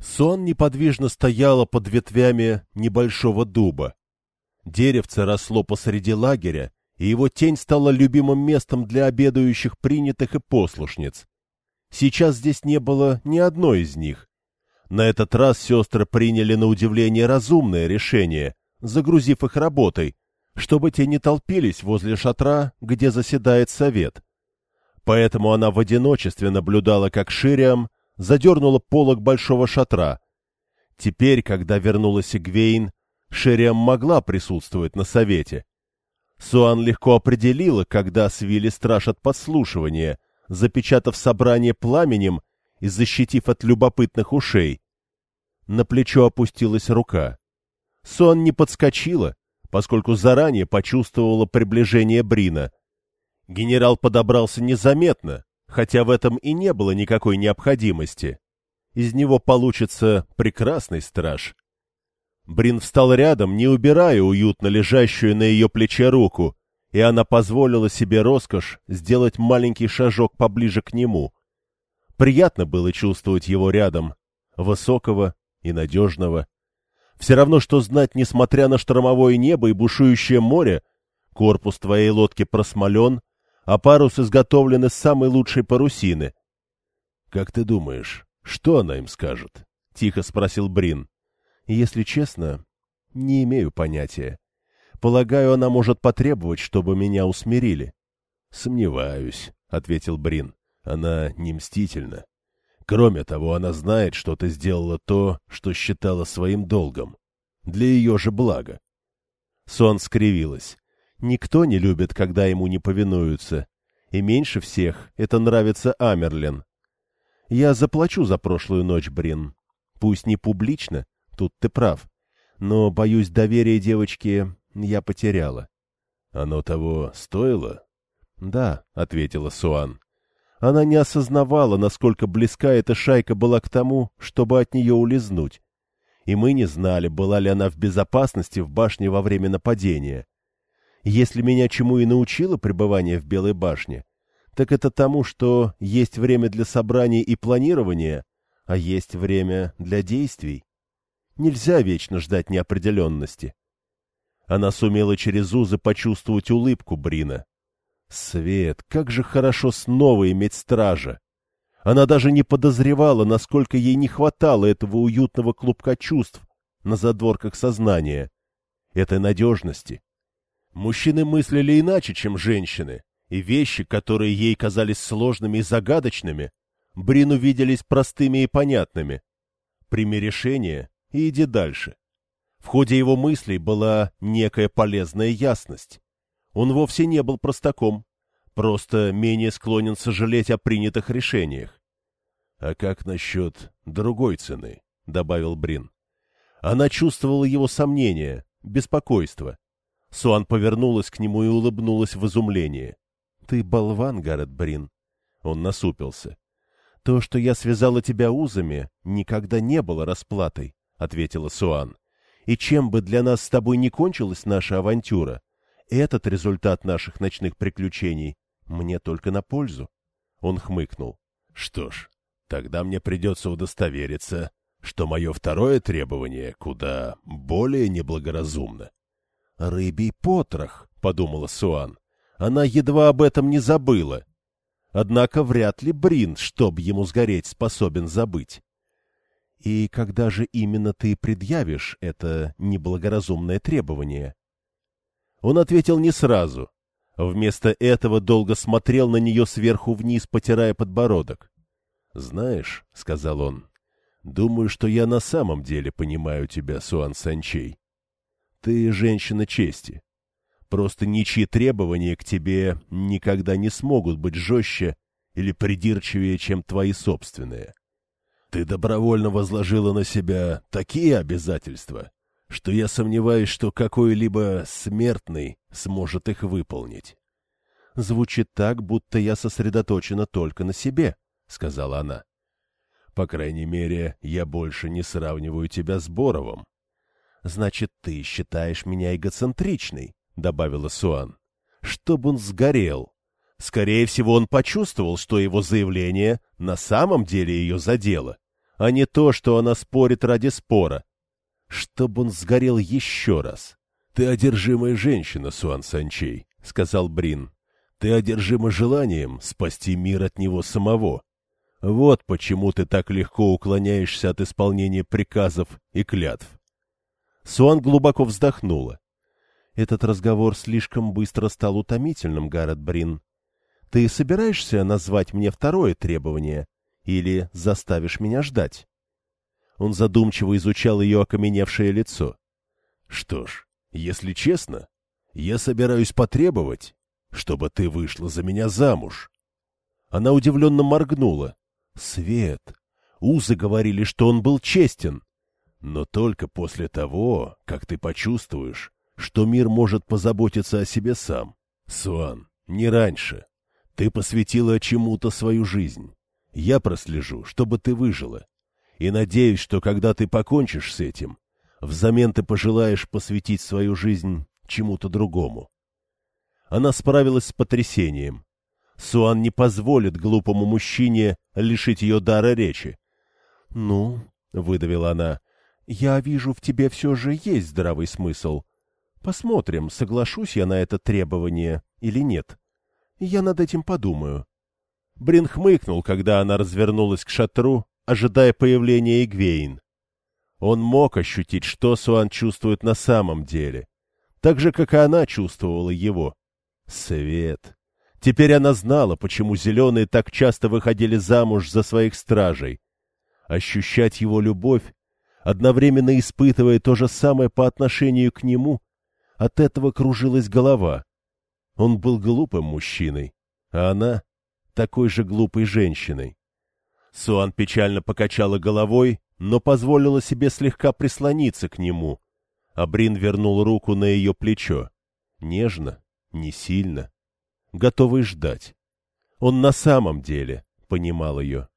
Сон неподвижно стояла под ветвями небольшого дуба. Деревце росло посреди лагеря, и его тень стала любимым местом для обедающих принятых и послушниц. Сейчас здесь не было ни одной из них. На этот раз сестры приняли на удивление разумное решение, загрузив их работой, чтобы те не толпились возле шатра, где заседает совет. Поэтому она в одиночестве наблюдала, как Шириам задернула полог большого шатра. Теперь, когда вернулась Игвейн, Шириам могла присутствовать на совете. Суан легко определила, когда свили страж от подслушивания, запечатав собрание пламенем и защитив от любопытных ушей. На плечо опустилась рука. Суан не подскочила, поскольку заранее почувствовала приближение Брина. Генерал подобрался незаметно, хотя в этом и не было никакой необходимости. Из него получится прекрасный страж. Брин встал рядом, не убирая уютно лежащую на ее плече руку, и она позволила себе роскошь сделать маленький шажок поближе к нему. Приятно было чувствовать его рядом, высокого и надежного. Все равно, что знать, несмотря на штормовое небо и бушующее море, корпус твоей лодки просмолен, а парус изготовлен из самой лучшей парусины. — Как ты думаешь, что она им скажет? — тихо спросил Брин. — Если честно, не имею понятия. Полагаю, она может потребовать, чтобы меня усмирили. — Сомневаюсь, — ответил Брин. — Она не мстительна. Кроме того, она знает, что ты сделала то, что считала своим долгом. Для ее же блага. Сон скривилась. Никто не любит, когда ему не повинуются. И меньше всех это нравится Амерлин. Я заплачу за прошлую ночь, Брин. Пусть не публично, тут ты прав. Но, боюсь, доверие девочки я потеряла. — Оно того стоило? — Да, — ответила Суан. Она не осознавала, насколько близка эта шайка была к тому, чтобы от нее улизнуть. И мы не знали, была ли она в безопасности в башне во время нападения. Если меня чему и научило пребывание в Белой башне, так это тому, что есть время для собраний и планирования, а есть время для действий. Нельзя вечно ждать неопределенности. Она сумела через узы почувствовать улыбку Брина. Свет, как же хорошо снова иметь стража! Она даже не подозревала, насколько ей не хватало этого уютного клубка чувств на задворках сознания, этой надежности, Мужчины мыслили иначе, чем женщины, и вещи, которые ей казались сложными и загадочными, Брину виделись простыми и понятными. Прими решение и иди дальше. В ходе его мыслей была некая полезная ясность. Он вовсе не был простаком, просто менее склонен сожалеть о принятых решениях. — А как насчет другой цены? — добавил Брин. Она чувствовала его сомнения, беспокойство. Суан повернулась к нему и улыбнулась в изумлении. — Ты болван, Гаррет Брин. Он насупился. — То, что я связала тебя узами, никогда не было расплатой, — ответила Суан. — И чем бы для нас с тобой не кончилась наша авантюра, этот результат наших ночных приключений мне только на пользу. Он хмыкнул. — Что ж, тогда мне придется удостовериться, что мое второе требование куда более неблагоразумно. «Рыбий потрох», — подумала Суан. Она едва об этом не забыла. Однако вряд ли Брин, чтоб ему сгореть, способен забыть. «И когда же именно ты предъявишь это неблагоразумное требование?» Он ответил не сразу. Вместо этого долго смотрел на нее сверху вниз, потирая подбородок. «Знаешь», — сказал он, — «думаю, что я на самом деле понимаю тебя, Суан Санчей. Ты женщина чести. Просто ничьи требования к тебе никогда не смогут быть жестче или придирчивее, чем твои собственные. Ты добровольно возложила на себя такие обязательства, что я сомневаюсь, что какой-либо смертный сможет их выполнить. Звучит так, будто я сосредоточена только на себе, — сказала она. По крайней мере, я больше не сравниваю тебя с Боровым. Значит, ты считаешь меня эгоцентричной, — добавила Суан. Чтоб он сгорел. Скорее всего, он почувствовал, что его заявление на самом деле ее задело. а не то, что она спорит ради спора. Чтобы он сгорел еще раз. — Ты одержимая женщина, Суан Санчей, — сказал Брин. — Ты одержима желанием спасти мир от него самого. Вот почему ты так легко уклоняешься от исполнения приказов и клятв. Суан глубоко вздохнула. Этот разговор слишком быстро стал утомительным, Гаррет Брин. Ты собираешься назвать мне второе требование или заставишь меня ждать? Он задумчиво изучал ее окаменевшее лицо. Что ж, если честно, я собираюсь потребовать, чтобы ты вышла за меня замуж. Она удивленно моргнула. Свет. Узы говорили, что он был честен. Но только после того, как ты почувствуешь, что мир может позаботиться о себе сам. Суан, не раньше. Ты посвятила чему-то свою жизнь. Я прослежу, чтобы ты выжила. И надеюсь, что когда ты покончишь с этим, взамен ты пожелаешь посвятить свою жизнь чему-то другому. Она справилась с потрясением. Суан не позволит глупому мужчине лишить ее дара речи. — Ну, — выдавила она, — я вижу, в тебе все же есть здравый смысл. Посмотрим, соглашусь я на это требование или нет. Я над этим подумаю. Брин хмыкнул, когда она развернулась к шатру, ожидая появления Игвейн. Он мог ощутить, что Суан чувствует на самом деле, так же, как и она чувствовала его. Свет. Теперь она знала, почему зеленые так часто выходили замуж за своих стражей. Ощущать его любовь, одновременно испытывая то же самое по отношению к нему, от этого кружилась голова. Он был глупым мужчиной, а она такой же глупой женщиной. Суан печально покачала головой, но позволила себе слегка прислониться к нему. А Брин вернул руку на ее плечо. Нежно, не сильно, готовый ждать. Он на самом деле понимал ее.